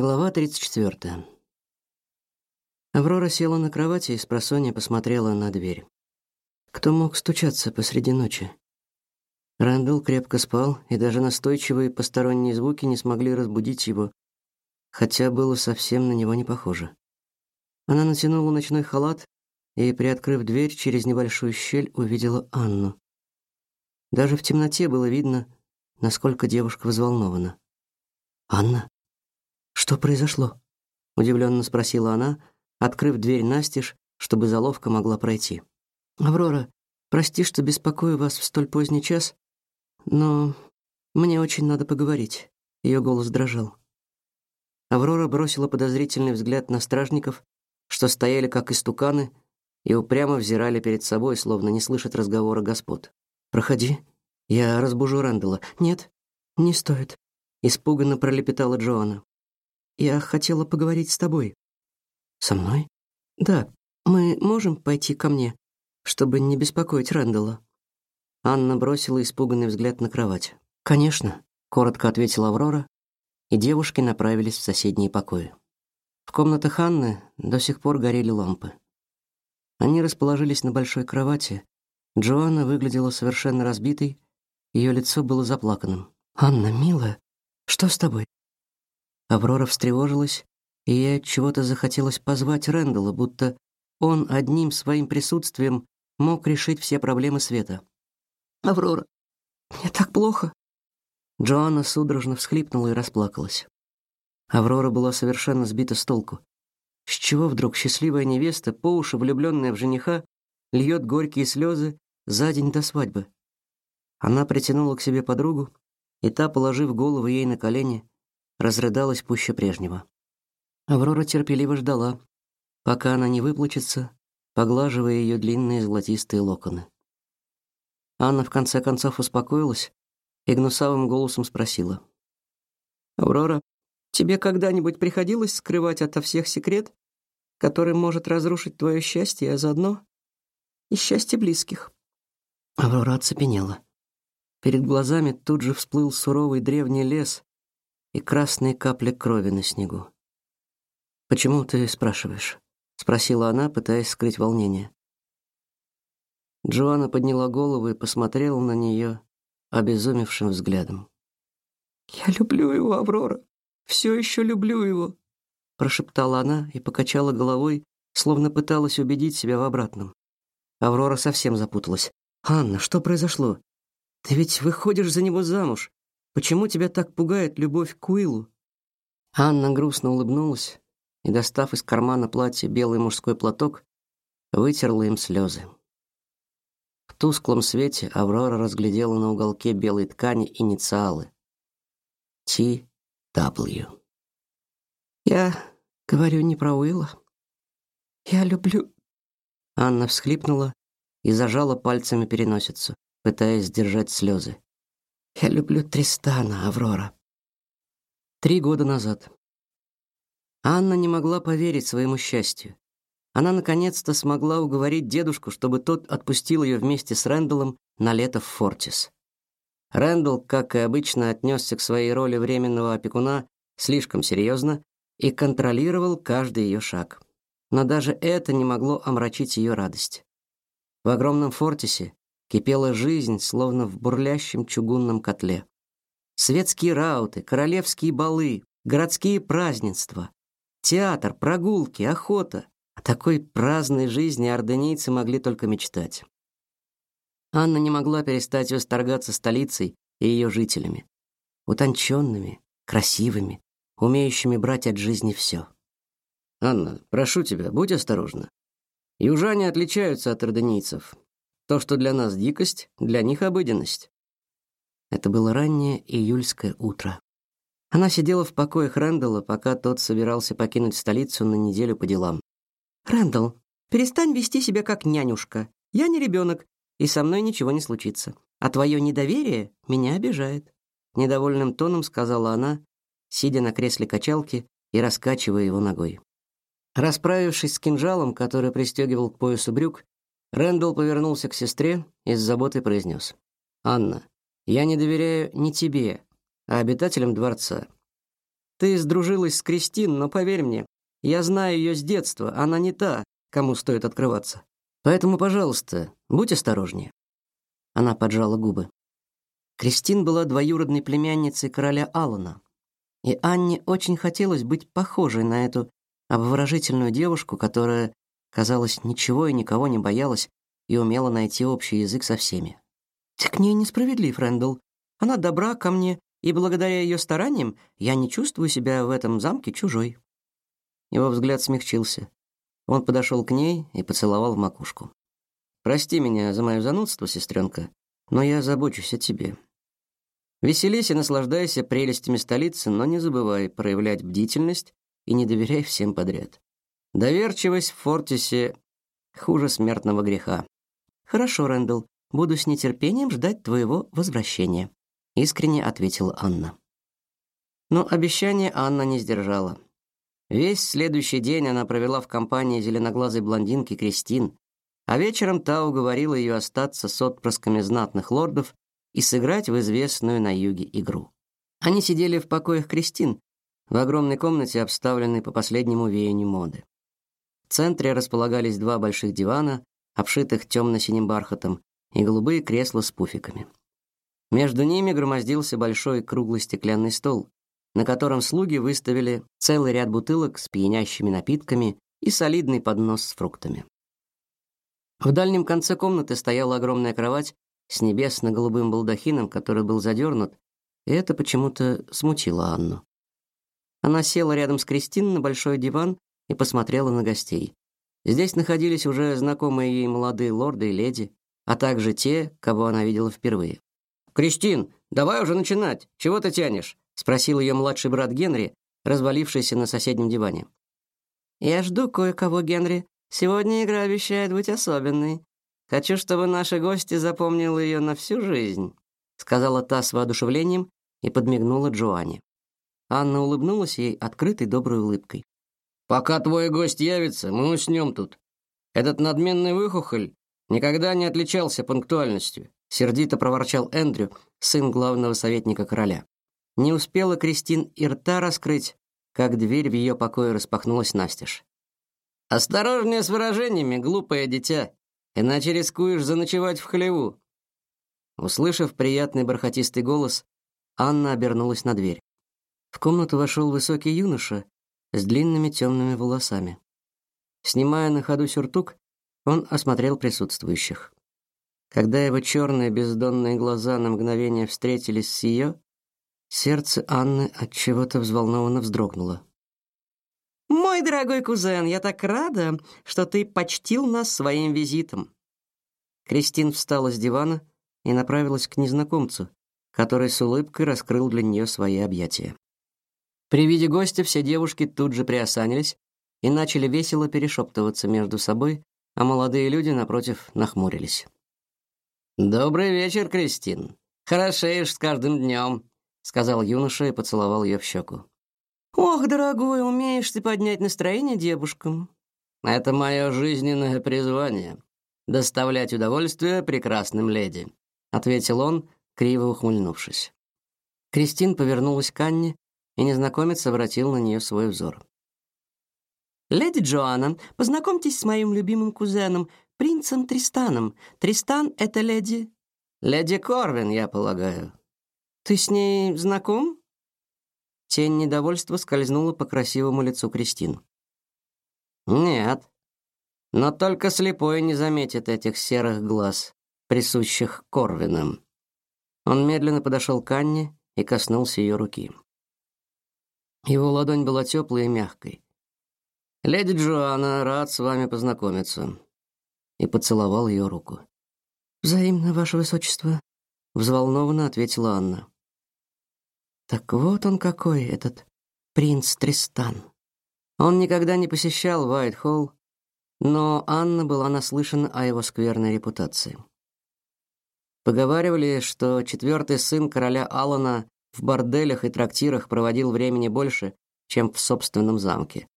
Глава 34. Аврора села на кровати и с просонья посмотрела на дверь. Кто мог стучаться посреди ночи? Рэндалл крепко спал, и даже настойчивые посторонние звуки не смогли разбудить его, хотя было совсем на него не похоже. Она натянула ночной халат и, приоткрыв дверь через небольшую щель, увидела Анну. Даже в темноте было видно, насколько девушка взволнована. «Анна?» Что произошло? удивленно спросила она, открыв дверь настежь, чтобы заловка могла пройти. Аврора, прости, что беспокою вас в столь поздний час, но мне очень надо поговорить. Ее голос дрожал. Аврора бросила подозрительный взгляд на стражников, что стояли как истуканы и упрямо взирали перед собой, словно не слышат разговора господ. Проходи, я разбужу Рэндала. Нет, не стоит, испуганно пролепетала Джоанна. Я хотела поговорить с тобой. Со мной? Да. Мы можем пойти ко мне, чтобы не беспокоить Рэндалла. Анна бросила испуганный взгляд на кровать. Конечно, коротко ответила Аврора, и девушки направились в соседние покои. В комнатах Анны до сих пор горели лампы. Они расположились на большой кровати. Джоанна выглядела совершенно разбитой, ее лицо было заплаканным. Анна, милая, что с тобой? Аврора встревожилась, и ей чего-то захотелось позвать Рэндалла, будто он одним своим присутствием мог решить все проблемы света. Аврора, мне так плохо. Джоанна судорожно всхлипнула и расплакалась. Аврора была совершенно сбита с толку. С чего вдруг счастливая невеста, по уши влюбленная в жениха, льет горькие слезы за день до свадьбы? Она притянула к себе подругу, и та, положив голову ей на колени, разрыдалась пуще прежнего. Аврора терпеливо ждала, пока она не выплачется, поглаживая ее длинные золотистые локоны. Анна в конце концов успокоилась и гнусавым голосом спросила: "Аврора, тебе когда-нибудь приходилось скрывать ото всех секрет, который может разрушить твое счастье, а заодно и счастье близких?" Аврора оцепенела. Перед глазами тут же всплыл суровый древний лес, и красные капли крови на снегу. «Почему ты спрашиваешь?» — спросила она, пытаясь скрыть волнение. Джоанна подняла голову и посмотрела на нее обезумевшим взглядом. «Я люблю его, Аврора. Все еще люблю его», — прошептала она и покачала головой, словно пыталась убедить себя в обратном. Аврора совсем запуталась. «Анна, что произошло? Ты ведь выходишь за него замуж. Почему тебя так пугает любовь к Уиллу? Анна грустно улыбнулась и, достав из кармана платья белый мужской платок, вытерла им слезы. В тусклом свете Аврора разглядела на уголке белой ткани инициалы Т. W. Я говорю не про Уилла. Я люблю. Анна всхлипнула и зажала пальцами переносицу, пытаясь сдержать слезы. Я люблю Тристана, Аврора. Три года назад. Анна не могла поверить своему счастью. Она наконец-то смогла уговорить дедушку, чтобы тот отпустил ее вместе с Рэндаллом на лето в Фортис. Рэндалл, как и обычно, отнесся к своей роли временного опекуна слишком серьезно и контролировал каждый ее шаг. Но даже это не могло омрачить ее радость. В огромном Фортисе кипела жизнь, словно в бурлящем чугунном котле. Светские рауты, королевские балы, городские празднества, театр, прогулки, охота. О такой праздной жизни орденийцы могли только мечтать. Анна не могла перестать восторгаться столицей и ее жителями, утонченными, красивыми, умеющими брать от жизни все. Анна, прошу тебя, будь осторожна. Южане отличаются от орденийцев. То, что для нас дикость, для них обыденность. Это было раннее июльское утро. Она сидела в покоях Рэндалла, пока тот собирался покинуть столицу на неделю по делам. «Рэндалл, перестань вести себя как нянюшка. Я не ребенок, и со мной ничего не случится. А твое недоверие меня обижает», — недовольным тоном сказала она, сидя на кресле качалки и раскачивая его ногой. Расправившись с кинжалом, который пристегивал к поясу брюк, Рэндалл повернулся к сестре и с заботой произнес. «Анна, я не доверяю не тебе, а обитателям дворца. Ты сдружилась с Кристин, но поверь мне, я знаю ее с детства, она не та, кому стоит открываться. Поэтому, пожалуйста, будь осторожнее. Она поджала губы. Кристин была двоюродной племянницей короля Алана, и Анне очень хотелось быть похожей на эту обворожительную девушку, которая, казалось, ничего и никого не боялась и умела найти общий язык со всеми. «Ты к ней несправедлив, Рэндалл. Она добра ко мне, и благодаря ее стараниям я не чувствую себя в этом замке чужой». Его взгляд смягчился. Он подошел к ней и поцеловал в макушку. «Прости меня за мое занудство, сестренка, но я забочусь о тебе. Веселись и наслаждайся прелестями столицы, но не забывай проявлять бдительность и не доверяй всем подряд. Доверчивость в Фортисе хуже смертного греха. Хорошо, Рэндалл, буду с нетерпением ждать твоего возвращения, искренне ответила Анна. Но обещание Анна не сдержала. Весь следующий день она провела в компании зеленоглазой блондинки Кристин, а вечером та уговорила ее остаться с отпрысками знатных лордов и сыграть в известную на юге игру. Они сидели в покоях Кристин, в огромной комнате, обставленной по последнему веянию моды. В центре располагались два больших дивана, обшитых темно-синим бархатом, и голубые кресла с пуфиками. Между ними громоздился большой круглый стеклянный стол, на котором слуги выставили целый ряд бутылок с пьянящими напитками и солидный поднос с фруктами. В дальнем конце комнаты стояла огромная кровать с небесно-голубым балдахином, который был задернут, и это почему-то смутило Анну. Она села рядом с Кристин на большой диван и посмотрела на гостей. Здесь находились уже знакомые ей молодые лорды и леди, а также те, кого она видела впервые. «Кристин, давай уже начинать. Чего ты тянешь?» — спросил ее младший брат Генри, развалившийся на соседнем диване. «Я жду кое-кого, Генри. Сегодня игра обещает быть особенной. Хочу, чтобы наши гости запомнили ее на всю жизнь», — сказала та с воодушевлением и подмигнула Джоанне. Анна улыбнулась ей открытой доброй улыбкой. «Пока твой гость явится, мы уснем тут. Этот надменный выхухоль никогда не отличался пунктуальностью», — сердито проворчал Эндрю, сын главного советника короля. Не успела Кристин и рта раскрыть, как дверь в ее покое распахнулась настежь. «Осторожнее с выражениями, глупое дитя!» иначе рискуешь заночевать в хлеву. Услышав приятный бархатистый голос, Анна обернулась на дверь. В комнату вошел высокий юноша с длинными темными волосами. Снимая на ходу сюртук, он осмотрел присутствующих. Когда его черные бездонные глаза на мгновение встретились с ее, сердце Анны от чего-то взволнованно вздрогнуло. Мой дорогой кузен, я так рада, что ты почтил нас своим визитом. Кристин встала с дивана и направилась к незнакомцу, который с улыбкой раскрыл для нее свои объятия. При виде гостя все девушки тут же приосанились и начали весело перешептываться между собой, а молодые люди напротив нахмурились. Добрый вечер, Кристин. Хорошеешь с каждым днем», — сказал юноша и поцеловал ее в щеку. Ох, дорогой, умеешь ты поднять настроение девушкам. Это мое жизненное призвание доставлять удовольствие прекрасным леди, ответил он, криво ухмыльнувшись. Кристин повернулась к Анне, и незнакомец обратил на нее свой взор. Леди Джоанна, познакомьтесь с моим любимым кузеном, принцем Тристаном. Тристан это леди леди Корвин, я полагаю. Ты с ней знаком? Тень недовольства скользнула по красивому лицу Кристин. Нет. Но только слепой не заметит этих серых глаз, присущих Корвинам. Он медленно подошел к Анне и коснулся ее руки. Его ладонь была теплой и мягкой. Леди Джоанна, рад с вами познакомиться. И поцеловал ее руку. Взаимно, ваше высочество, взволнованно ответила Анна. Так вот он какой этот принц Тристан. Он никогда не посещал Уайт-Холл, но Анна была наслышана о его скверной репутации. Поговаривали, что четвертый сын короля Алана в борделях и трактирах проводил времени больше, чем в собственном замке.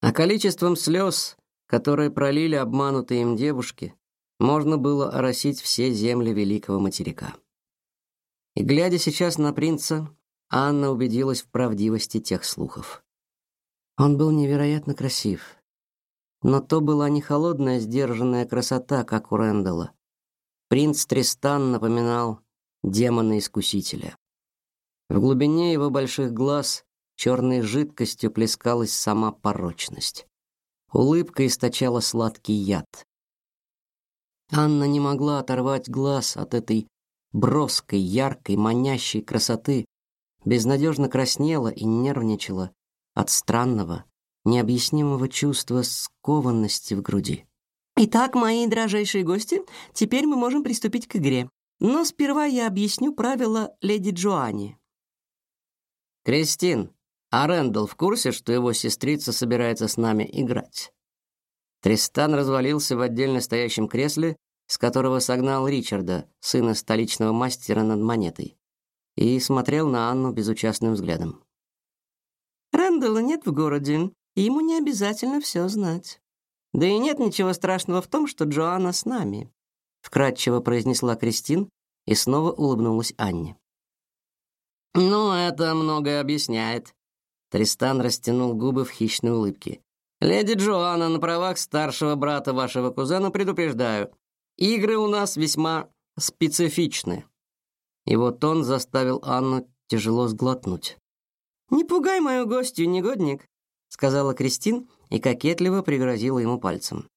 А количеством слез, которые пролили обманутые им девушки, можно было оросить все земли великого материка. И глядя сейчас на принца, Анна убедилась в правдивости тех слухов. Он был невероятно красив. Но то была не холодная, сдержанная красота, как у Рэндалла. Принц Тристан напоминал демона-искусителя. В глубине его больших глаз черной жидкостью плескалась сама порочность. Улыбка источала сладкий яд. Анна не могла оторвать глаз от этой броской, яркой, манящей красоты, безнадежно краснела и нервничала от странного, необъяснимого чувства скованности в груди. Итак, мои дрожайшие гости, теперь мы можем приступить к игре. Но сперва я объясню правила леди Джоанни. Кристин, а Рэндалл в курсе, что его сестрица собирается с нами играть? Тристан развалился в отдельно стоящем кресле, с которого согнал Ричарда, сына столичного мастера над монетой, и смотрел на Анну безучастным взглядом. Рэндалла нет в городе, и ему не обязательно все знать. Да и нет ничего страшного в том, что Джоанна с нами, вкратчиво произнесла Кристин и снова улыбнулась Анне. Ну, это многое объясняет. Тристан растянул губы в хищной улыбке. Леди Джоанна, на правах старшего брата вашего кузена предупреждаю. Игры у нас весьма специфичны. Его тон заставил Анну тяжело сглотнуть. Не пугай мою гостью, негодник, сказала Кристин и кокетливо пригрозила ему пальцем.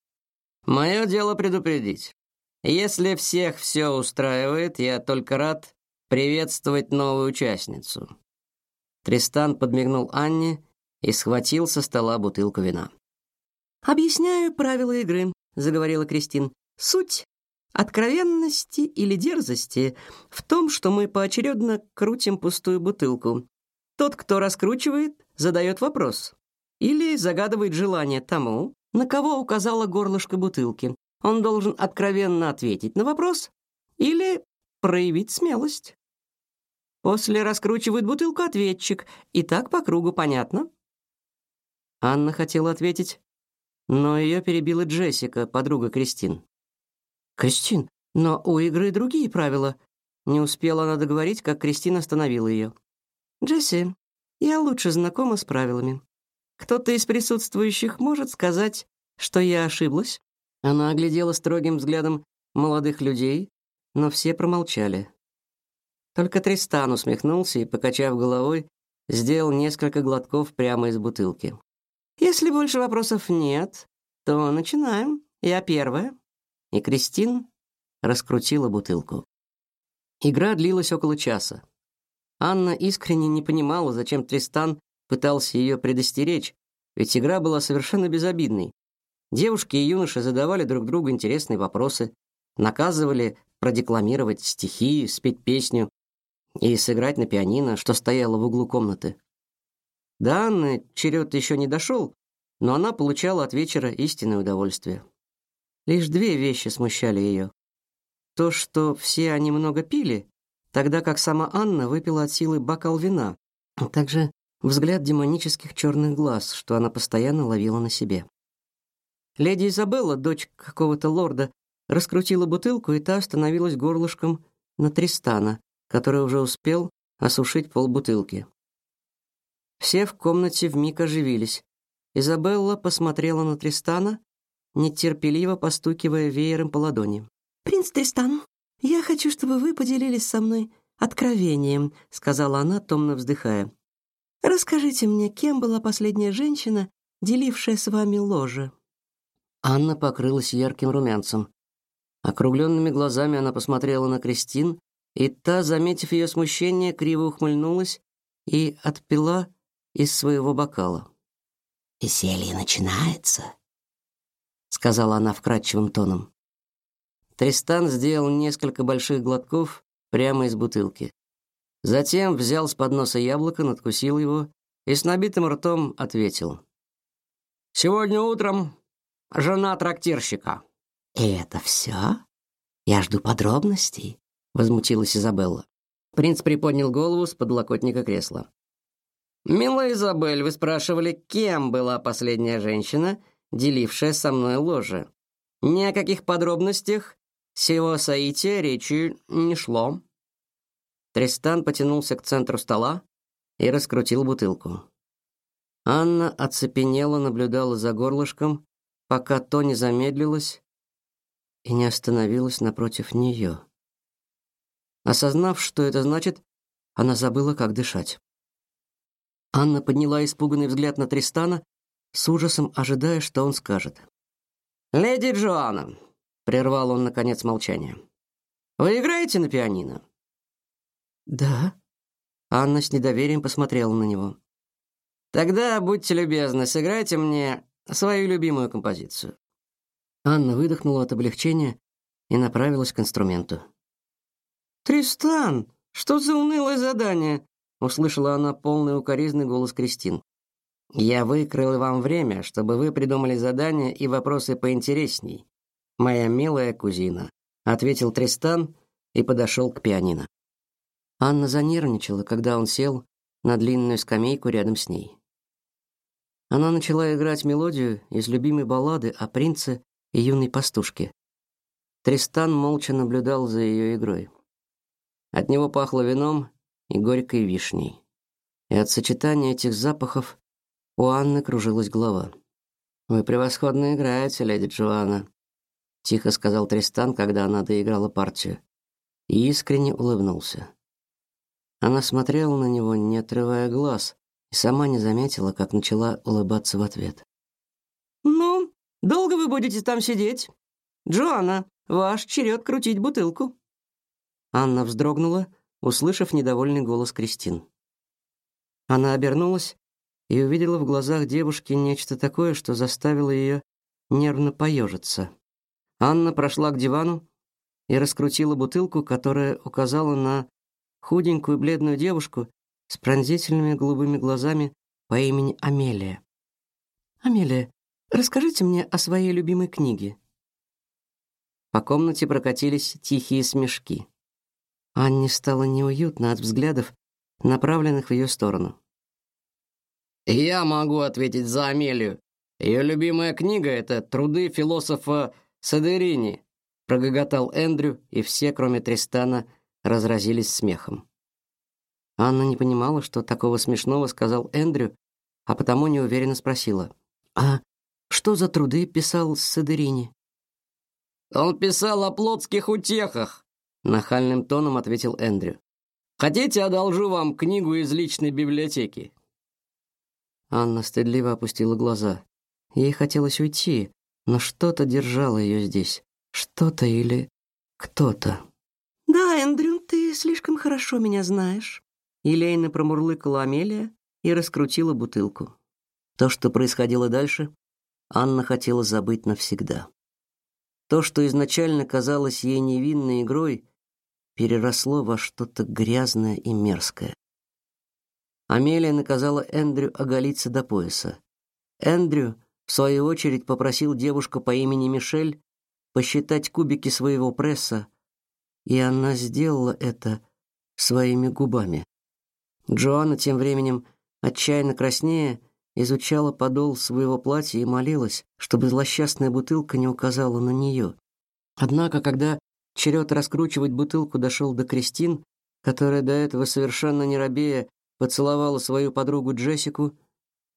Мое дело предупредить. Если всех все устраивает, я только рад приветствовать новую участницу. Тристан подмигнул Анне и схватил со стола бутылку вина. Объясняю правила игры, заговорила Кристин. Суть откровенности или дерзости в том, что мы поочередно крутим пустую бутылку. Тот, кто раскручивает, задает вопрос или загадывает желание тому, на кого указала горлышко бутылки. Он должен откровенно ответить на вопрос или проявить смелость. После раскручивает бутылку ответчик, и так по кругу, понятно? Анна хотела ответить, но ее перебила Джессика, подруга Кристин. Кристин, но у игры другие правила. Не успела она договорить, как Кристина остановила ее. Джесси, я лучше знакома с правилами. Кто-то из присутствующих может сказать, что я ошиблась? Она оглядела строгим взглядом молодых людей, но все промолчали. Только Тристан усмехнулся и, покачав головой, сделал несколько глотков прямо из бутылки. Если больше вопросов нет, то начинаем. Я первая. И Кристин раскрутила бутылку. Игра длилась около часа. Анна искренне не понимала, зачем Тристан пытался ее предостеречь, ведь игра была совершенно безобидной. Девушки и юноши задавали друг другу интересные вопросы, наказывали продекламировать стихи, спеть песню, и сыграть на пианино, что стояло в углу комнаты. До Анны черед еще не дошел, но она получала от вечера истинное удовольствие. Лишь две вещи смущали ее. То, что все они много пили, тогда как сама Анна выпила от силы бокал вина, а также взгляд демонических черных глаз, что она постоянно ловила на себе. Леди Изабелла, дочь какого-то лорда, раскрутила бутылку, и та остановилась горлышком на Тристана, который уже успел осушить полбутылки. Все в комнате вмиг оживились. Изабелла посмотрела на Тристана, нетерпеливо постукивая веером по ладони. «Принц Тристан, я хочу, чтобы вы поделились со мной откровением», сказала она, томно вздыхая. «Расскажите мне, кем была последняя женщина, делившая с вами ложе?» Анна покрылась ярким румянцем. Округленными глазами она посмотрела на Кристин, и та, заметив ее смущение, криво ухмыльнулась и отпила из своего бокала. «Веселье начинается», — сказала она вкрадчивым тоном. Тристан сделал несколько больших глотков прямо из бутылки. Затем взял с подноса яблоко, надкусил его и с набитым ртом ответил. «Сегодня утром жена трактирщика». «И это все? Я жду подробностей», возмутилась Изабелла. Принц приподнял голову с подлокотника кресла. «Милая Изабель, вы спрашивали, кем была последняя женщина, делившая со мной ложе. Ни о каких подробностях сего соития речи не шло». Тристан потянулся к центру стола, и раскрутил бутылку. Анна оцепенела, наблюдала за горлышком, пока то не замедлилось и не остановилось напротив нее. Осознав, что это значит, она забыла, как дышать. Анна подняла испуганный взгляд на Тристана, с ужасом ожидая, что он скажет. «Леди Джоанна», — прервал он, наконец, молчание, — «вы играете на пианино?» «Да». Анна с недоверием посмотрела на него. «Тогда, будьте любезны, сыграйте мне свою любимую композицию». Анна выдохнула от облегчения и направилась к инструменту. «Тристан, что за унылое задание?» услышала она полный укоризный голос Кристин. Я выкрыл вам время, чтобы вы придумали задания и вопросы поинтересней. Моя милая кузина, ответил Тристан и подошел к пианино. Анна занервничала, когда он сел на длинную скамейку рядом с ней. Она начала играть мелодию из любимой баллады о принце и юной пастушке. Тристан молча наблюдал за ее игрой. От него пахло вином и горькой вишней. И от сочетания этих запахов у Анны кружилась голова. Вы превосходно играете, леди Джоанна, тихо сказал Тристан, когда она доиграла партию, и искренне улыбнулся. Она смотрела на него, не отрывая глаз, и сама не заметила, как начала улыбаться в ответ. Ну, долго вы будете там сидеть? Джоанна, ваш черед крутить бутылку. Анна вздрогнула, услышав недовольный голос Кристин. Она обернулась и увидела в глазах девушки нечто такое, что заставило ее нервно поежиться. Анна прошла к дивану и раскрутила бутылку, которая указала на худенькую бледную девушку с пронзительными голубыми глазами по имени Амелия. Амелия, расскажите мне о своей любимой книге. По комнате прокатились тихие смешки. Анне стало неуютно от взглядов, направленных в ее сторону. Я могу ответить за Амелию. Ее любимая книга это Труды философа Садерини, прогоготал Эндрю, и все, кроме Тристана, разразились смехом. Анна не понимала, что такого смешного сказал Эндрю, а потому неуверенно спросила: "А что за труды писал Садерини?" Он писал о плотских утехах, нахальным тоном ответил Эндрю. Хотите, одолжу вам книгу из личной библиотеки? Анна стыдливо опустила глаза. Ей хотелось уйти, но что-то держало ее здесь. Что-то или кто-то. Да, Эндрю, ты слишком хорошо меня знаешь. Елейно промурлыкала Амелия и раскрутила бутылку. То, что происходило дальше, Анна хотела забыть навсегда. То, что изначально казалось ей невинной игрой, переросло во что-то грязное и мерзкое. Амелия наказала Эндрю оголиться до пояса. Эндрю, в свою очередь, попросил девушку по имени Мишель посчитать кубики своего пресса, и она сделала это своими губами. Джоанна тем временем, отчаянно краснея, изучала подол своего платья и молилась, чтобы злосчастная бутылка не указала на нее. Однако, когда Черед раскручивать бутылку дошел до Кристин, которая до этого совершенно не робея поцеловала свою подругу Джессику.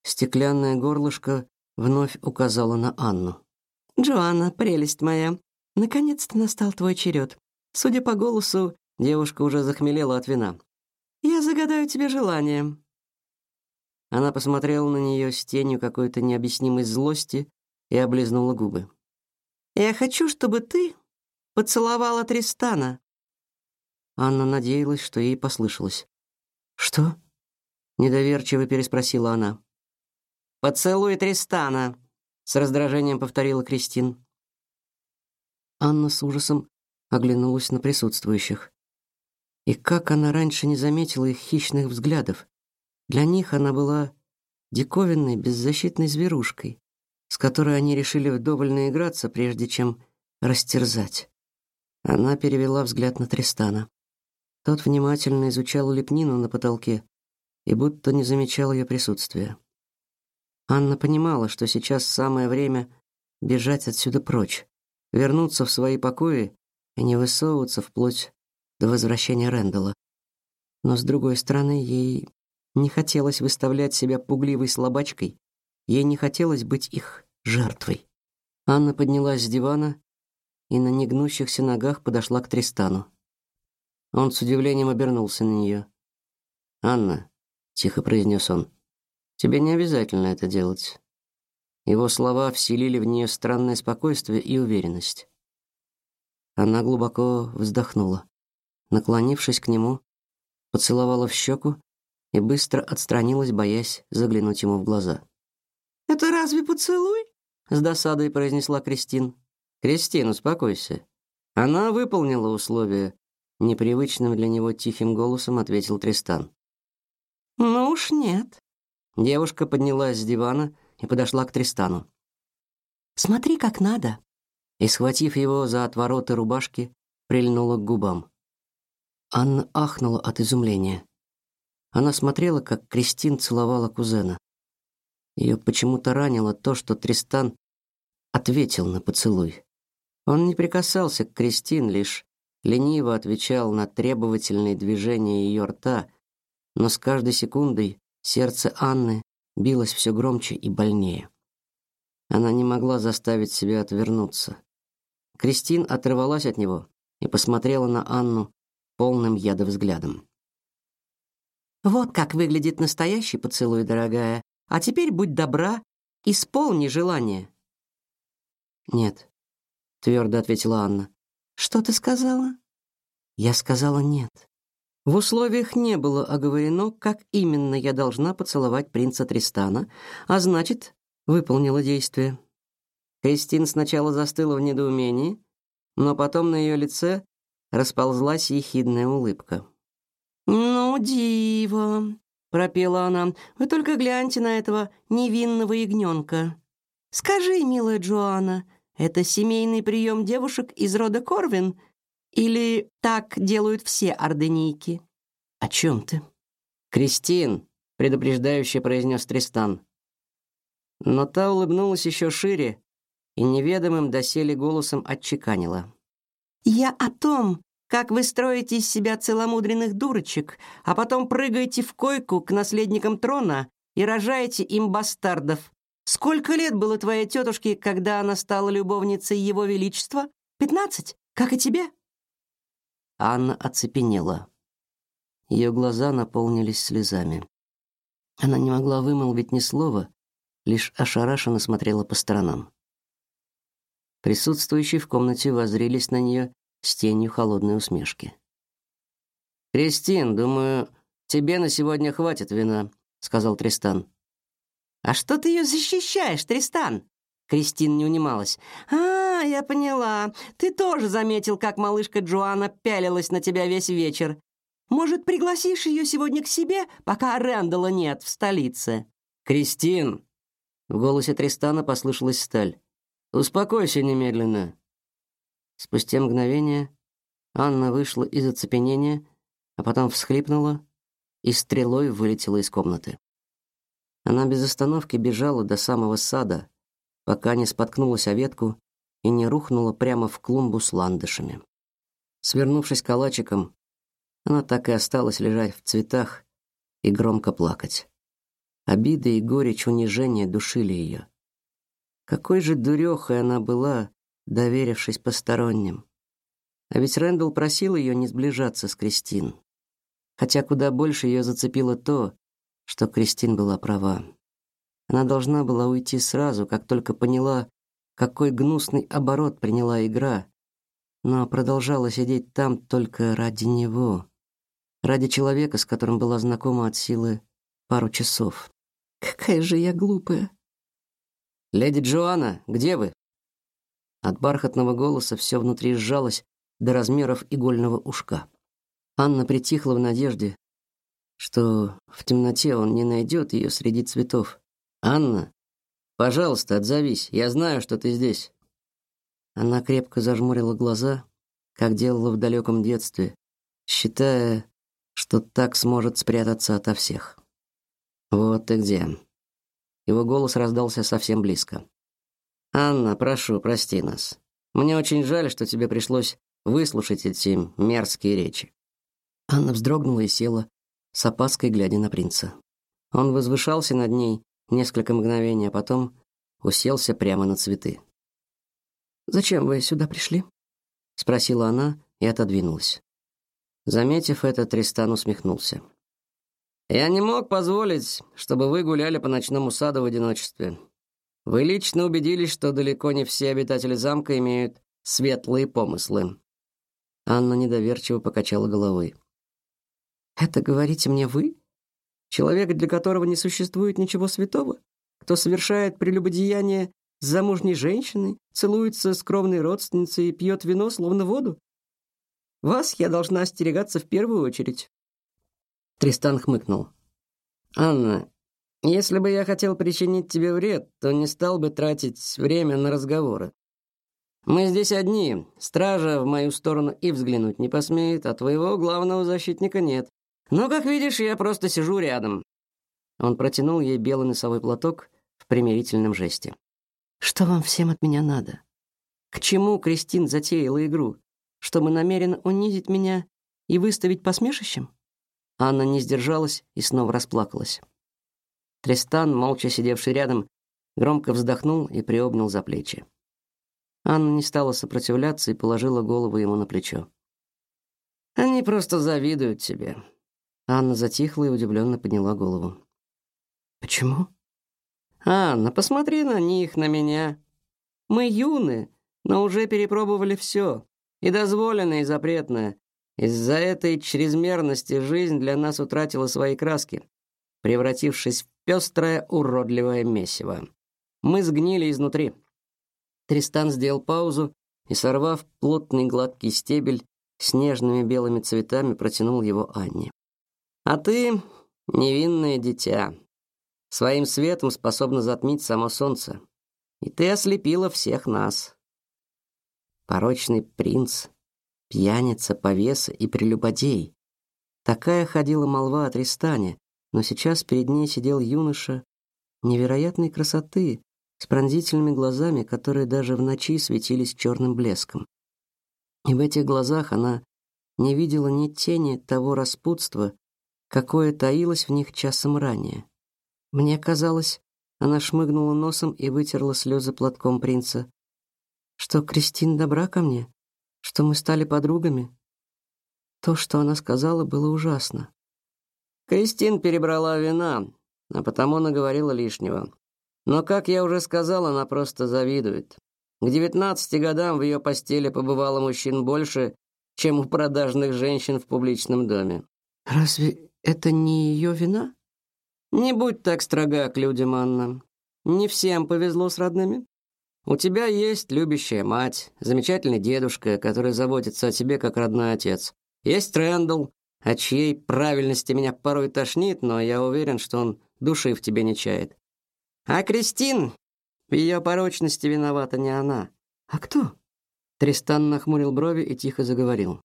Стеклянное горлышко вновь указало на Анну. Джоанна, прелесть моя, наконец-то настал твой черед. Судя по голосу, девушка уже захмелела от вина. Я загадаю тебе желание. Она посмотрела на нее с тенью какой-то необъяснимой злости и облизнула губы. Я хочу, чтобы ты поцеловала Тристана. Анна надеялась, что ей послышалось. Что? недоверчиво переспросила она. Поцелуй Тристана, с раздражением повторила Кристин. Анна с ужасом оглянулась на присутствующих. И как она раньше не заметила их хищных взглядов. Для них она была диковинной, беззащитной зверушкой, с которой они решили вдоволь наиграться, прежде чем растерзать. Она перевела взгляд на Тристана. Тот внимательно изучал лепнину на потолке и будто не замечал ее присутствия. Анна понимала, что сейчас самое время бежать отсюда прочь, вернуться в свои покои и не высовываться вплоть до возвращения Рэндала. Но с другой стороны, ей не хотелось выставлять себя пугливой слабачкой, ей не хотелось быть их жертвой. Анна поднялась с дивана и на негнущихся ногах подошла к Тристану. Он с удивлением обернулся на нее. "Анна", тихо произнес он. "Тебе не обязательно это делать". Его слова вселили в нее странное спокойствие и уверенность. Она глубоко вздохнула, наклонившись к нему, поцеловала в щеку и быстро отстранилась, боясь заглянуть ему в глаза. «Это разве поцелуй?» — с досадой произнесла Кристин. «Кристин, успокойся. Она выполнила условия», — непривычным для него тихим голосом ответил Тристан. «Ну уж нет». Девушка поднялась с дивана и подошла к Тристану. «Смотри, как надо». И, схватив его за отвороты рубашки, прильнула к губам. Анна ахнула от изумления. Она смотрела, как Кристин целовала кузена. Ее почему-то ранило то, что Тристан ответил на поцелуй. Он не прикасался к Кристин, лишь лениво отвечал на требовательные движения ее рта, но с каждой секундой сердце Анны билось все громче и больнее. Она не могла заставить себя отвернуться. Кристин оторвалась от него и посмотрела на Анну полным яда взглядом. Вот как выглядит настоящий поцелуй, дорогая. А теперь будь добра, исполни желание. Нет, твердо ответила Анна. Что ты сказала? Я сказала нет. В условиях не было оговорено, как именно я должна поцеловать принца Тристана, а значит, выполнила действие. Кристин сначала застыла в недоумении, но потом на ее лице расползлась ехидная улыбка. «Ну, диво!» — пропела она. «Вы только гляньте на этого невинного ягненка. Скажи, милая Джоанна, это семейный прием девушек из рода Корвин или так делают все орденийки?» «О чем ты?» «Кристин!» — предупреждающе произнес Тристан. Но та улыбнулась еще шире и неведомым доселе голосом отчеканила. «Я о том, как вы строите из себя целомудренных дурочек, а потом прыгаете в койку к наследникам трона и рожаете им бастардов. Сколько лет было твоей тетушке, когда она стала любовницей его величества? Пятнадцать, как и тебе?» Анна оцепенела. Ее глаза наполнились слезами. Она не могла вымолвить ни слова, лишь ошарашенно смотрела по сторонам. Присутствующие в комнате воззрелись на нее с тенью холодной усмешки. «Кристин, думаю, тебе на сегодня хватит вина», — сказал Тристан. «А что ты ее защищаешь, Тристан?» Кристин не унималась. «А, я поняла. Ты тоже заметил, как малышка Джоанна пялилась на тебя весь вечер. Может, пригласишь ее сегодня к себе, пока Рэндала нет в столице?» «Кристин!» В голосе Тристана послышалась сталь. «Успокойся немедленно. Спустя мгновение Анна вышла из оцепенения, а потом всхлипнула и стрелой вылетела из комнаты. Она без остановки бежала до самого сада, пока не споткнулась о ветку и не рухнула прямо в клумбу с ландышами. Свернувшись калачиком, она так и осталась лежать в цветах и громко плакать. Обида и горечь унижения душили ее. Какой же дурехой она была, доверившись посторонним. А ведь Рэндалл просил ее не сближаться с Кристин. Хотя куда больше ее зацепило то, что Кристин была права. Она должна была уйти сразу, как только поняла, какой гнусный оборот приняла игра, но продолжала сидеть там только ради него, ради человека, с которым была знакома от силы пару часов. Какая же я глупая. Леди Джоанна, где вы? От бархатного голоса все внутри сжалось до размеров игольного ушка. Анна притихла в надежде, что в темноте он не найдет ее среди цветов. Анна, пожалуйста, отзовись. Я знаю, что ты здесь. Она крепко зажмурила глаза, как делала в далеком детстве, считая, что так сможет спрятаться ото всех. Вот ты где. Его голос раздался совсем близко. Анна, прошу, прости нас. Мне очень жаль, что тебе пришлось выслушать эти мерзкие речи. Анна вздрогнула и села, с опаской глядя на принца. Он возвышался над ней несколько мгновений, а потом уселся прямо на цветы. Зачем вы сюда пришли? спросила она и отодвинулась. Заметив это, Тристан усмехнулся. Я не мог позволить, чтобы вы гуляли по ночному саду в одиночестве. Вы лично убедились, что далеко не все обитатели замка имеют светлые помыслы. Анна недоверчиво покачала головой. Это говорите мне вы? Человек, для которого не существует ничего святого, кто совершает прелюбодеяние с замужней женщиной, целуется с кровной родственницей и пьет вино словно воду? Вас я должна остерегаться в первую очередь. Тристан хмыкнул. Анна, если бы я хотел причинить тебе вред, то не стал бы тратить время на разговоры. Мы здесь одни. Стража в мою сторону и взглянуть не посмеет, а твоего главного защитника нет. Но, как видишь, я просто сижу рядом. Он протянул ей белый носовой платок в примирительном жесте. Что вам всем от меня надо? К чему Кристин затеяла игру? Чтобы намеренно унизить меня и выставить посмешищем? Анна не сдержалась и снова расплакалась. Тристан, молча сидевший рядом, громко вздохнул и приобнял за плечи. Анна не стала сопротивляться и положила голову ему на плечо. Они просто завидуют тебе. Анна затихла и удивленно подняла голову. Почему? Анна, посмотри на них, на меня. Мы юны, но уже перепробовали все, и дозволенное, и запретное. Из-за этой чрезмерности жизнь для нас утратила свои краски, превратившись в пестрое уродливое месиво. Мы сгнили изнутри. Тристан сделал паузу и, сорвав плотный гладкий стебель с нежными белыми цветами, протянул его Анне. А ты невинное дитя. Своим светом способна затмить само солнце. И ты ослепила всех нас. Порочный принц, пьяница, повеса и прелюбодей. Такая ходила молва о Тристане, но сейчас перед ней сидел юноша невероятной красоты, с пронзительными глазами, которые даже в ночи светились черным блеском. И в этих глазах она не видела ни тени того распутства, какое таилось в них часом ранее. Мне казалось, она шмыгнула носом и вытерла слезы платком принца. Что Кристин добра ко мне, что мы стали подругами. То, что она сказала, было ужасно. Кристин перебрала вина, а потому наговорила лишнего. Но, как я уже сказал, она просто завидует. К девятнадцати годам в ее постели побывало мужчин больше, чем у продажных женщин в публичном доме. Разве это не ее вина? Не будь так строга к людям, Анна. Не всем повезло с родными. У тебя есть любящая мать, замечательный дедушка, который заботится о тебе как родной отец. Есть Рэндалл, от чьей правильности меня порой тошнит, но я уверен, что он души в тебе не чает. А Кристин, в ее порочности виновата не она. А кто? Тристан нахмурил брови и тихо заговорил.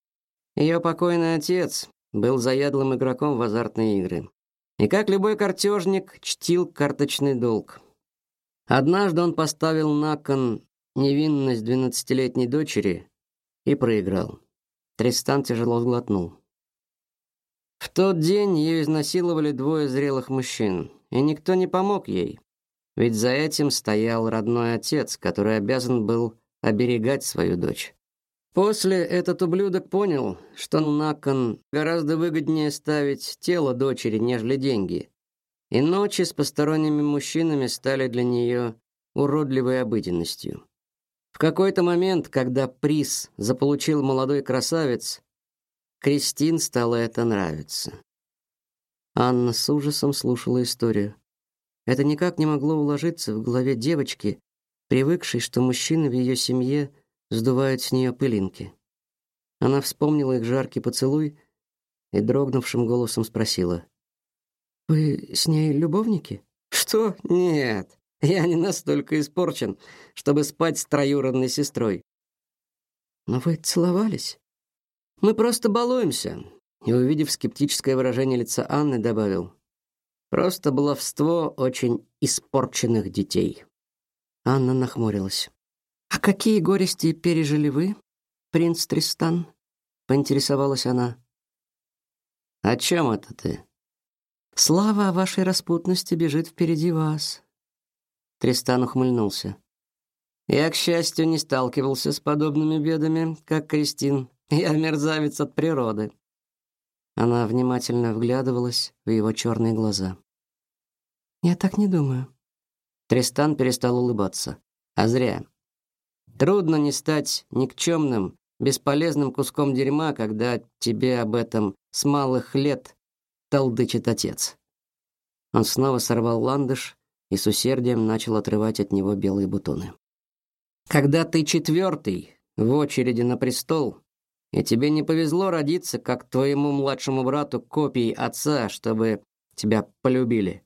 Ее покойный отец был заядлым игроком в азартные игры. И как любой картежник, чтил карточный долг. Однажды он поставил на кон невинность двенадцатилетней дочери и проиграл. Тристан тяжело сглотнул. В тот день ее изнасиловали двое зрелых мужчин, и никто не помог ей. Ведь за этим стоял родной отец, который обязан был оберегать свою дочь. После этот ублюдок понял, что на кон гораздо выгоднее ставить тело дочери, нежели деньги. И ночи с посторонними мужчинами стали для нее уродливой обыденностью. В какой-то момент, когда приз заполучил молодой красавец, Кристин стало это нравиться. Анна с ужасом слушала историю. Это никак не могло уложиться в голове девочки, привыкшей, что мужчины в ее семье сдувают с нее пылинки. Она вспомнила их жаркий поцелуй и дрогнувшим голосом спросила: "Вы с ней любовники?" "Что? Нет. Я не настолько испорчен, чтобы спать с троюродной сестрой". "Но вы целовались?" "Мы просто балуемся". И увидев скептическое выражение лица Анны, добавил: "Просто баловство очень испорченных детей". Анна нахмурилась. А какие горести пережили вы, принц Тристан? поинтересовалась она. О чем это ты? Слава о вашей распутности бежит впереди вас. Тристан ухмыльнулся. Я, к счастью, не сталкивался с подобными бедами, как Кристин. Я мерзавец от природы. Она внимательно вглядывалась в его черные глаза. Я так не думаю. Тристан перестал улыбаться. А зря. Трудно не стать никчемным, бесполезным куском дерьма, когда тебе об этом с малых лет толдычит отец. Он снова сорвал ландыш и с усердием начал отрывать от него белые бутоны. Когда ты четвертый в очереди на престол, и тебе не повезло родиться, как твоему младшему брату, копией отца, чтобы тебя полюбили.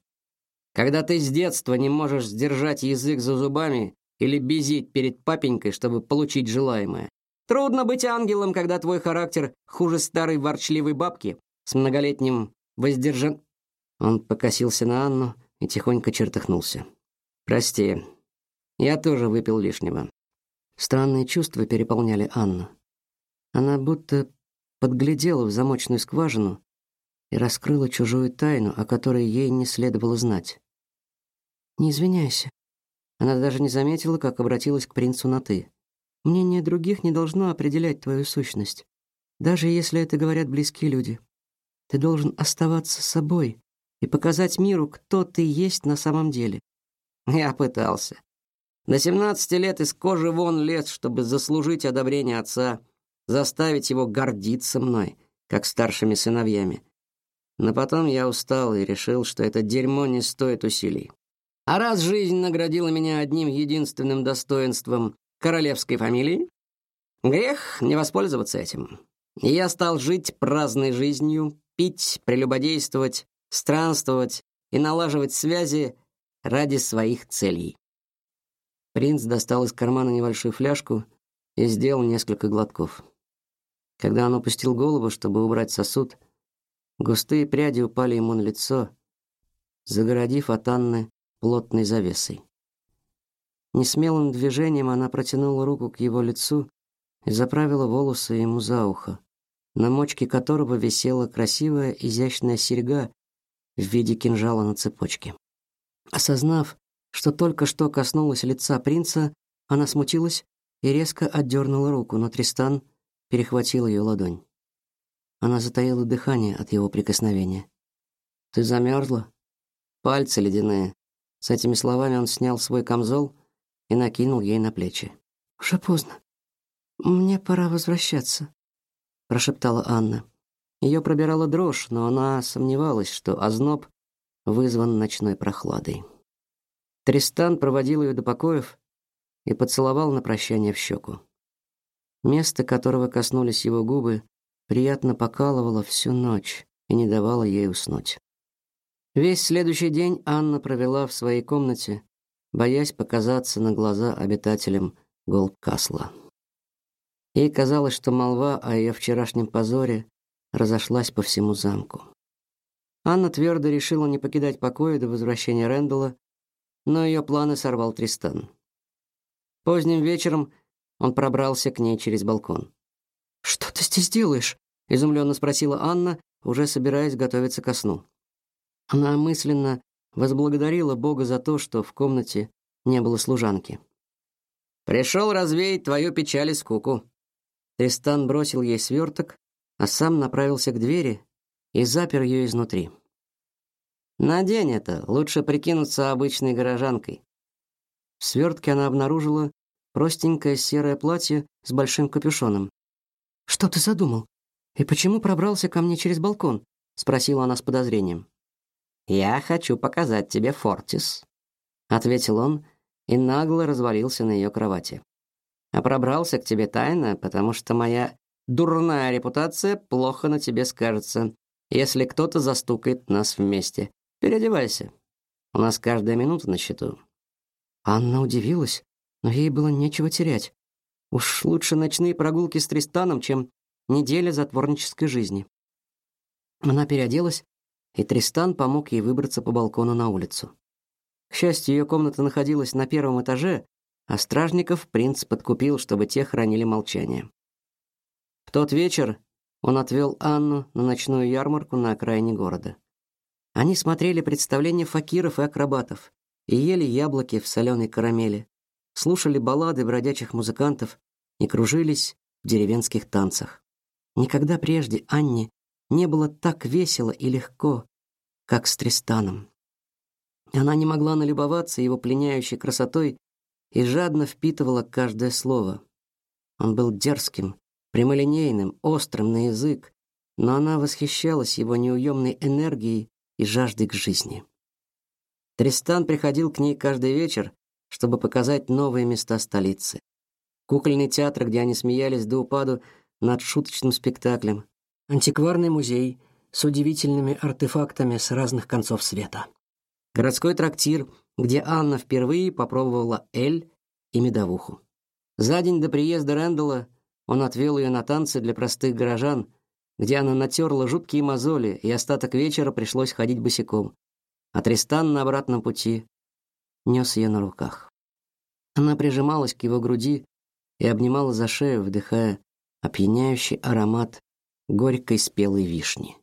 Когда ты с детства не можешь сдержать язык за зубами или безить перед папенькой, чтобы получить желаемое. Трудно быть ангелом, когда твой характер хуже старой ворчливой бабки с многолетним воздержан. Он покосился на Анну и тихонько чертыхнулся. Прости. Я тоже выпил лишнего. Странные чувства переполняли Анну. Она будто подглядела в замочную скважину и раскрыла чужую тайну, о которой ей не следовало знать. Не извиняйся. Она даже не заметила, как обратилась к принцу на ты. Мнение других не должно определять твою сущность, даже если это говорят близкие люди. Ты должен оставаться собой и показать миру, кто ты есть на самом деле. Я пытался. До 17 лет из кожи вон лез, чтобы заслужить одобрение отца, заставить его гордиться мной, как старшими сыновьями. Но потом я устал и решил, что это дерьмо не стоит усилий. А раз жизнь наградила меня одним единственным достоинством королевской фамилии, грех не воспользоваться этим. И я стал жить праздной жизнью, пить, прелюбодействовать, странствовать и налаживать связи ради своих целей. Принц достал из кармана небольшую фляжку и сделал несколько глотков. Когда он опустил голову, чтобы убрать сосуд, густые пряди упали ему на лицо, загородив от Анны плотной завесой. Несмелым движением она протянула руку к его лицу и заправила волосы ему за ухо, на мочке которого висела красивая изящная серьга в виде кинжала на цепочке. Осознав, что только что коснулась лица принца, она смутилась и резко отдернула руку, но Тристан перехватил ее ладонь. Она затаила дыхание от его прикосновения. Ты замерзла? Пальцы ледяные. С этими словами он снял свой камзол и накинул ей на плечи. Уже поздно. Мне пора возвращаться, прошептала Анна. Ее пробирала дрожь, но она сомневалась, что озноб вызван ночной прохладой. Тристан проводил ее до покоев и поцеловал на прощание в щеку. Место, которого коснулись его губы, приятно покалывало всю ночь и не давало ей уснуть. Весь следующий день Анна провела в своей комнате, боясь показаться на глаза обитателям Голдкасла. Ей казалось, что молва о ее вчерашнем позоре разошлась по всему замку. Анна твердо решила не покидать покоя до возвращения Рэндалла но ее планы сорвал Тристан. Поздним вечером он пробрался к ней через балкон. «Что ты здесь делаешь?» — изумленно спросила Анна, уже собираясь готовиться ко сну. Она мысленно возблагодарила Бога за то, что в комнате не было служанки. «Пришел развеять твою печаль и скуку». Тристан бросил ей сверток, а сам направился к двери и запер ее изнутри. Надень это, лучше прикинуться обычной горожанкой. В свертке она обнаружила простенькое серое платье с большим капюшоном. Что ты задумал? И почему пробрался ко мне через балкон? спросила она с подозрением. Я хочу показать тебе Фортис, ответил он и нагло развалился на ее кровати. А пробрался к тебе тайно, потому что моя дурная репутация плохо на тебе скажется, если кто-то застукает нас вместе. Переодевайся. У нас каждая минута на счету. Анна удивилась, но ей было нечего терять. Уж лучше ночные прогулки с Тристаном, чем неделя затворнической жизни. Она переоделась, и Тристан помог ей выбраться по балкону на улицу. К счастью, ее комната находилась на первом этаже, а стражников принц подкупил, чтобы те хранили молчание. В тот вечер он отвел Анну на ночную ярмарку на окраине города. Они смотрели представления факиров и акробатов и ели яблоки в соленой карамели, слушали баллады бродячих музыкантов и кружились в деревенских танцах. Никогда прежде Анне не было так весело и легко, как с Тристаном. Она не могла налюбоваться его пленяющей красотой и жадно впитывала каждое слово. Он был дерзким, прямолинейным, острым на язык, но она восхищалась его неуемной энергией и жаждой к жизни. Тристан приходил к ней каждый вечер, чтобы показать новые места столицы. Кукольный театр, где они смеялись до упаду над шуточным спектаклем, антикварный музей с удивительными артефактами с разных концов света. Городской трактир, где Анна впервые попробовала эль и медовуху. За день до приезда Рэндалла он отвел ее на танцы для простых горожан, где она натерла жуткие мозоли, и остаток вечера пришлось ходить босиком. А Тристан на обратном пути нес ее на руках. Она прижималась к его груди и обнимала за шею, вдыхая опьяняющий аромат горькой спелой вишни.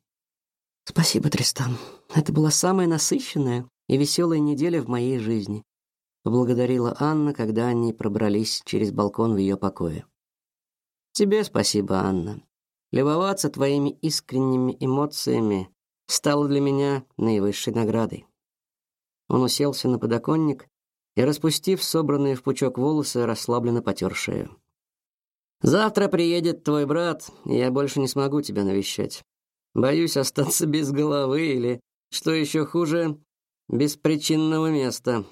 Спасибо, Тристан. Это была самая насыщенная и веселая неделя в моей жизни, поблагодарила Анна, когда они пробрались через балкон в ее покое. Тебе спасибо, Анна. Любоваться твоими искренними эмоциями стало для меня наивысшей наградой. Он уселся на подоконник и, распустив собранные в пучок волосы, расслабленно потер шею. Завтра приедет твой брат, и я больше не смогу тебя навещать. Боюсь остаться без головы или, что еще хуже, без причинного места.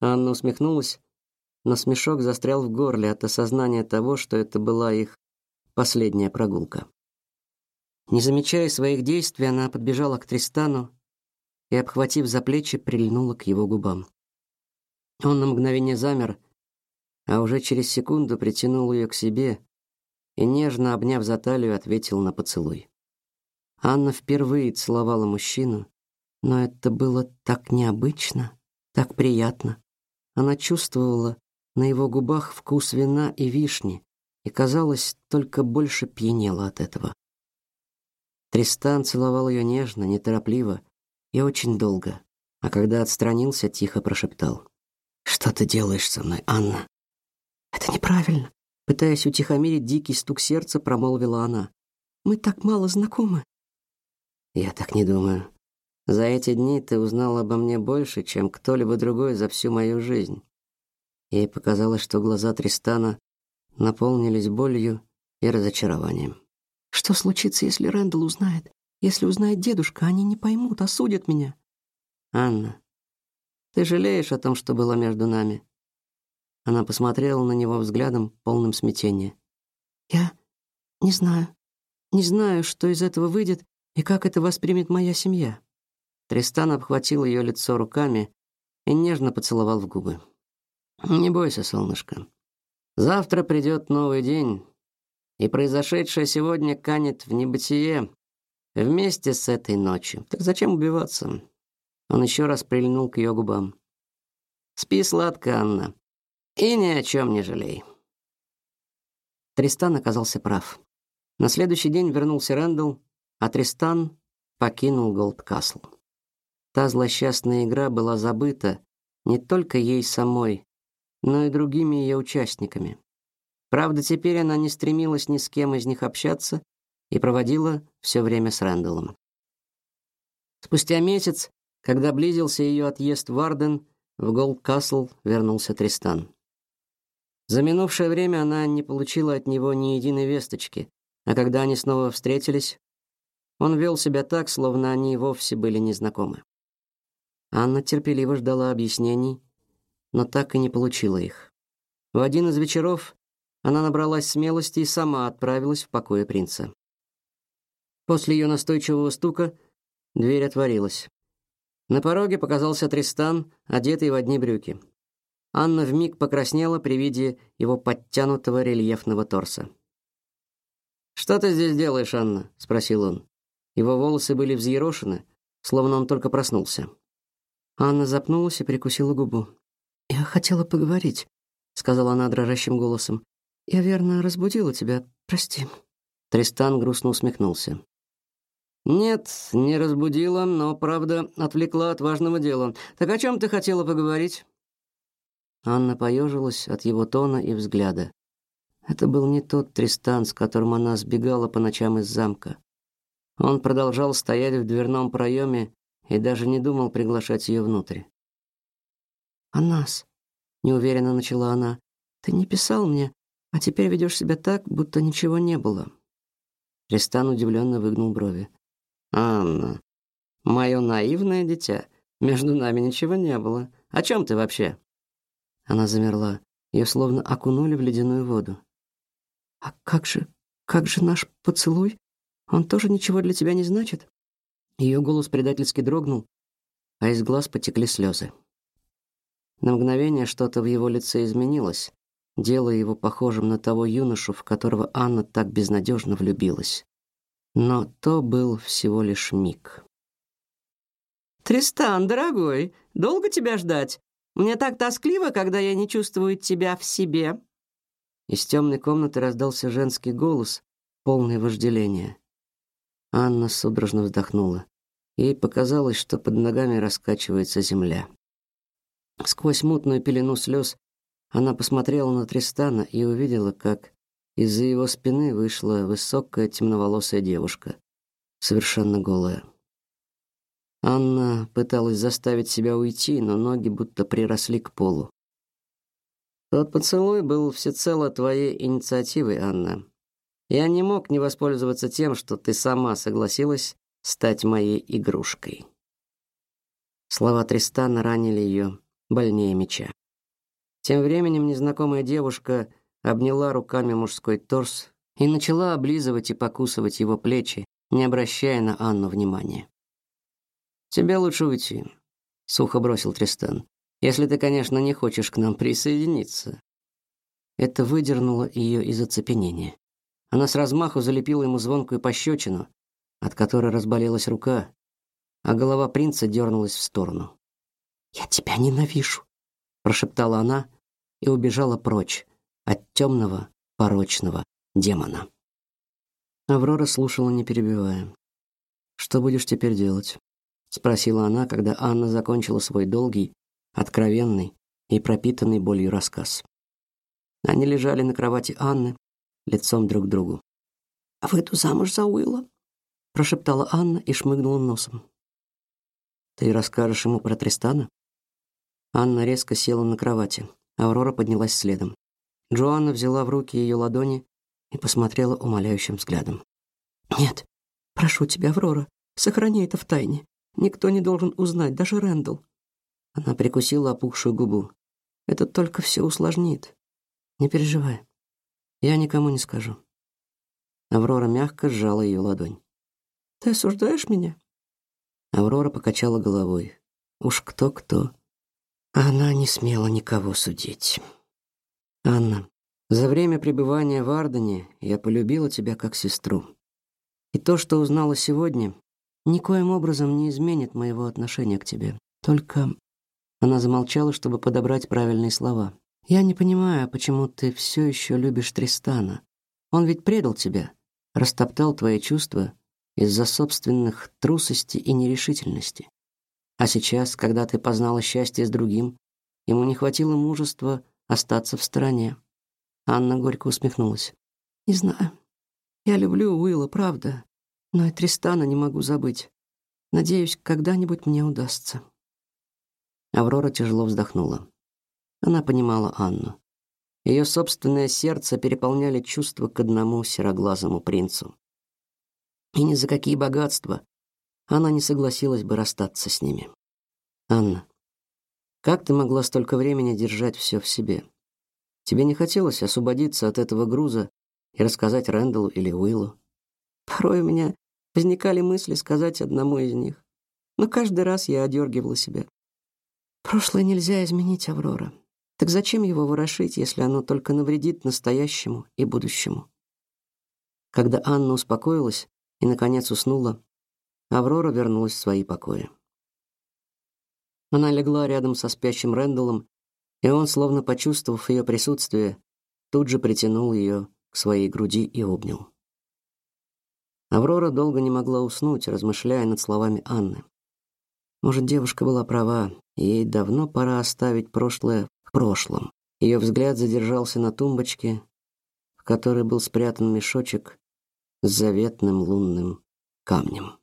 Анна усмехнулась, но смешок застрял в горле от осознания того, что это была их последняя прогулка. Не замечая своих действий, она подбежала к Тристану и, обхватив за плечи, прильнула к его губам. Он на мгновение замер, а уже через секунду притянул ее к себе и нежно обняв за талию, ответил на поцелуй. Анна впервые целовала мужчину, но это было так необычно, так приятно. Она чувствовала на его губах вкус вина и вишни и, казалось, только больше пьянела от этого. Тристан целовал ее нежно, неторопливо и очень долго, а когда отстранился, тихо прошептал: "Что ты делаешь со мной, Анна?" Это неправильно. Пытаясь утихомирить дикий стук сердца, промолвила она. Мы так мало знакомы. Я так не думаю. За эти дни ты узнал обо мне больше, чем кто-либо другой за всю мою жизнь. Ей показалось, что глаза Тристана наполнились болью и разочарованием. Что случится, если Рэндалл узнает? Если узнает дедушка, они не поймут, осудят меня. Анна, ты жалеешь о том, что было между нами? Она посмотрела на него взглядом, полным смятения. Я не знаю. Не знаю, что из этого выйдет и как это воспримет моя семья. Тристан обхватил ее лицо руками и нежно поцеловал в губы. Не бойся, солнышко. Завтра придет новый день, и произошедшее сегодня канет в небытие вместе с этой ночью. Так зачем убиваться? Он еще раз прильнул к ее губам. Спи сладко, Анна. И ни о чем не жалей. Тристан оказался прав. На следующий день вернулся Рэндалл, а Тристан покинул Голдкасл. Та злосчастная игра была забыта не только ей самой, но и другими ее участниками. Правда, теперь она не стремилась ни с кем из них общаться и проводила все время с Рэндаллом. Спустя месяц, когда близился ее отъезд в Арден, в Голдкасл вернулся Тристан. За минувшее время она не получила от него ни единой весточки, а когда они снова встретились, он вел себя так, словно они вовсе были незнакомы. Анна терпеливо ждала объяснений, но так и не получила их. В один из вечеров она набралась смелости и сама отправилась в покои принца. После ее настойчивого стука дверь отворилась. На пороге показался Тристан, одетый в одни брюки. Анна вмиг покраснела при виде его подтянутого рельефного торса. Что ты здесь делаешь, Анна? спросил он. Его волосы были взъерошены, словно он только проснулся. Анна запнулась и прикусила губу. Я хотела поговорить, сказала она дрожащим голосом. Я верно разбудила тебя, прости. Тристан грустно усмехнулся. Нет, не разбудила, но правда отвлекла от важного дела. Так о чем ты хотела поговорить? Анна поежилась от его тона и взгляда. Это был не тот Тристан, с которым она сбегала по ночам из замка. Он продолжал стоять в дверном проеме и даже не думал приглашать ее внутрь. «А нас?» — неуверенно начала она. «Ты не писал мне, а теперь ведешь себя так, будто ничего не было». Тристан удивленно выгнул брови. «Анна, мое наивное дитя, между нами ничего не было. О чем ты вообще?» Она замерла. Ее словно окунули в ледяную воду. А как же, как же наш поцелуй? Он тоже ничего для тебя не значит? Ее голос предательски дрогнул, а из глаз потекли слезы. На мгновение что-то в его лице изменилось, делая его похожим на того юношу, в которого Анна так безнадежно влюбилась. Но то был всего лишь миг. Тристан, дорогой, долго тебя ждать? Мне так тоскливо, когда я не чувствую тебя в себе. Из темной комнаты раздался женский голос, полный вожделения. Анна судорожно вздохнула. Ей показалось, что под ногами раскачивается земля. Сквозь мутную пелену слез она посмотрела на Тристана и увидела, как из-за его спины вышла высокая темноволосая девушка, совершенно голая. Анна пыталась заставить себя уйти, но ноги будто приросли к полу. Тот поцелуй был всецело твоей инициативой, Анна. Я не мог не воспользоваться тем, что ты сама согласилась стать моей игрушкой. Слова Тристана ранили ее больнее меча. Тем временем незнакомая девушка обняла руками мужской торс и начала облизывать и покусывать его плечи, не обращая на Анну внимания. Тебе лучше уйти, сухо бросил Тристан. Если ты, конечно, не хочешь к нам присоединиться. Это выдернуло ее из оцепенения. Она с размаху залепила ему звонкую пощечину, от которой разболелась рука, а голова принца дернулась в сторону. "Я тебя ненавижу", прошептала она и убежала прочь от темного, порочного демона. Аврора слушала, не перебивая. "Что будешь теперь делать?" спросила она, когда Анна закончила свой долгий, откровенный и пропитанный болью рассказ. Они лежали на кровати Анны, лицом друг к другу. «А выйду замуж за Уилла?» — прошептала Анна и шмыгнула носом. «Ты расскажешь ему про Тристана?» Анна резко села на кровати. Аврора поднялась следом. Джоанна взяла в руки ее ладони и посмотрела умоляющим взглядом. «Нет, прошу тебя, Аврора, сохрани это в тайне. Никто не должен узнать, даже Рэндалл. Она прикусила опухшую губу. Это только все усложнит. Не переживай. Я никому не скажу. Аврора мягко сжала ее ладонь. Ты осуждаешь меня? Аврора покачала головой. Уж кто-кто, она не смела никого судить. Анна, за время пребывания в Ардене я полюбила тебя как сестру. И то, что узнала сегодня, никоим образом не изменит моего отношения к тебе. Только она замолчала, чтобы подобрать правильные слова. Я не понимаю, почему ты все еще любишь Тристана. Он ведь предал тебя, растоптал твои чувства из-за собственных трусости и нерешительности. А сейчас, когда ты познала счастье с другим, ему не хватило мужества остаться в стороне. Анна горько усмехнулась. Не знаю. Я люблю Уилла, правда, но и Тристана не могу забыть. Надеюсь, когда-нибудь мне удастся. Аврора тяжело вздохнула. Она понимала Анну. Ее собственное сердце переполняли чувства к одному сероглазому принцу. И ни за какие богатства она не согласилась бы расстаться с ними. Анна, как ты могла столько времени держать все в себе? Тебе не хотелось освободиться от этого груза и рассказать Рэндаллу или Уиллу? Порой у меня возникали мысли сказать одному из них, но каждый раз я одергивала себя. Прошлое нельзя изменить, Аврора. Так зачем его ворошить, если оно только навредит настоящему и будущему? Когда Анна успокоилась и наконец уснула, Аврора вернулась в свои покои. Она легла рядом со спящим Рэндаллом, и он, словно почувствовав ее присутствие, тут же притянул ее к своей груди и обнял. Аврора долго не могла уснуть, размышляя над словами Анны. Может, девушка была права, ей давно пора оставить прошлое в прошлом. Ее взгляд задержался на тумбочке, в которой был спрятан мешочек с заветным лунным камнем.